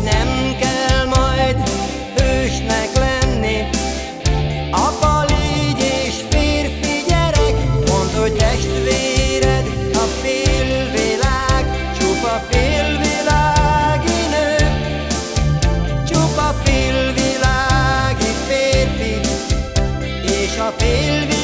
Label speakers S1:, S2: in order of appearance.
S1: hogy nem kell majd hősnek lenni. Apa légy és férfi gyerek, mondd, hogy testvéred a félvilág, csupa félvilági nő, csupa félvilági férfi, és a félvilág